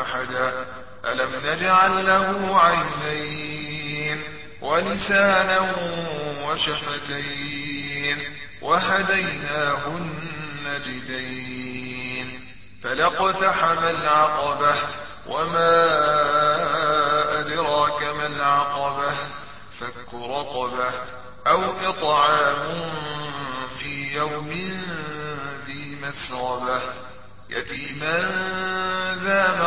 أحدا. ألم نجعل له عينين ولسانا وشفتين وهديناه النجدين فلاقتحم العقبة وما أدراك ما العقبة. فك رقبة أو إطعام في يوم ذي مسغبة يتيما